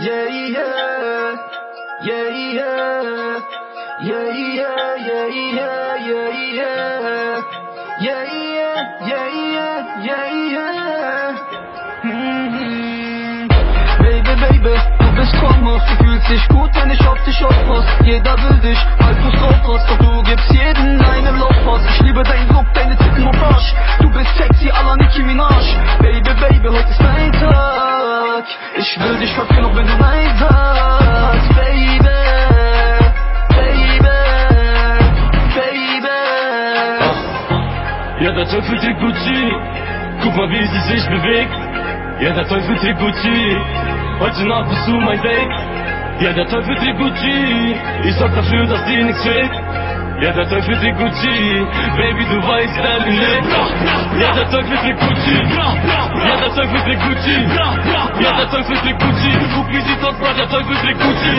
Yeah, yeah, yeah, yeah, yeah, yeah, yeah, yeah, yeah, yeah. Yeah, yeah, yeah, yeah, yeah, yeah. Mhm. Baby, Baby, du bist Kommos, du fühlst dich gut, Ich will dich verführen, auch wenn du nein sagst. Baby, Baby, Baby. Ja, der Teufel trägt Gucci. Guck mal, wie sie sich bewegt. Ja, der Teufel trägt Gucci. Heute Nacht bist du mein Date. Ja, der Teufel trägt Gucci. Ich sorg dafür, dass dir nichts fehlt. Ja, يا ده تكلة الجوتشي بيبي دبي استنى يا ده تكلة الجوتشي يا ده ist الجوتشي يا ده تكلة الجوتشي Kupili to sprawia coś wyżej Gucci.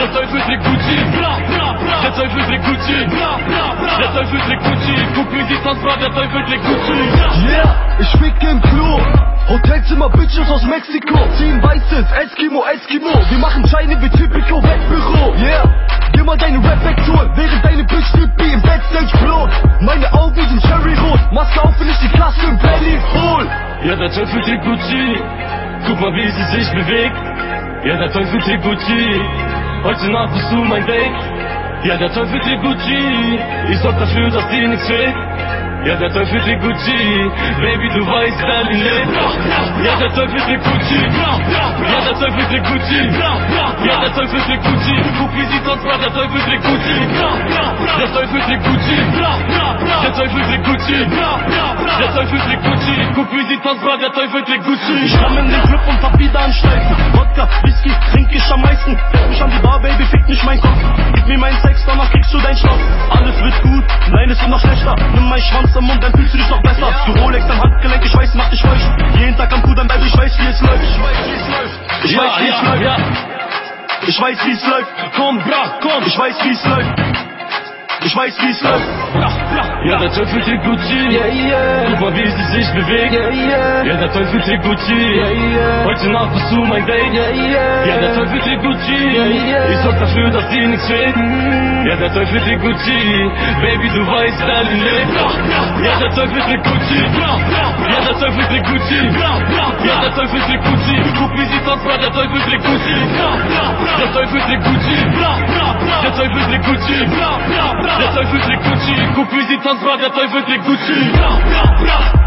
Ja coś wyżej Gucci. Ja coś wyżej Gucci. Ja coś wyżej Gucci. Kupili to sprawia coś wyżej Gucci. Yeah, ich fick im Klo. Hotelzimmer Bitches aus Mexiko. Ziehen weißes Eskimo, Eskimo. Wir machen Scheine wie Typico. Ja, der Teufel trägt Gucci. Guck mal, wie sie sich bewegt. Ja, der Gucci. Heute Nacht bist du mein. Ja, der Gucci. Dass. Ja, der Gucci. Baby, du weißt, lebt. Ja, der Gucci. Ja, der Gucci. Ja, Gucci. Gucci. Gucci. Guck, wie sie tanzt, der Teufel trägt Gucci. Ich komm in den Club und hab wieder einen Steifen. Wodka, Whisky, trink ich am meisten. Fick mich an die Bar, Baby, fick nicht mein Kopf. Gib mir meinen Sex, danach kriegst du deinen Stoff. Alles wird gut, nein, es wird noch schlechter. Nimm meinen Schwanz am Mund, dann fühlst du dich noch besser. Du Rolex am Handgelenk, ich weiß, mach dich feucht. Jeden Tag am Pudern, Baby, ich weiß, wie es läuft. Ich weiß, wie es läuft. Ich weiß, wie es läuft. Ich weiß, wie es läuft. Komm, bra, komm. Ich weiß, wie es läuft. Ich weiß, wie es läuft. Ja, der Teufel trägt Gucci. Yeah, yeah, Guck mal, wie sie sich bewegt. yeah, yeah, Ja, der Teufel trägt Gucci. yeah, yeah. Heute Nacht bist du mein Date. Yeah, yeah. Ja, der Teufel trägt Gucci. yeah. Ich sorg dafür, dass dir nichts fehlt. Ja, der Teufel trägt Gucci. Baby, du weißt, wer ihn lebt. Ja, der Teufel trägt Gucci. Ja, der Teufel trägt Gucci. Ja, der Teufel trägt Gucci. Guck, wie sie tanzt, der Teufel trägt Gucci. Der Teufel trägt Gucci. Der Teufel trägt Gucci visite, ça se voit, t'as les Gucci. Bra.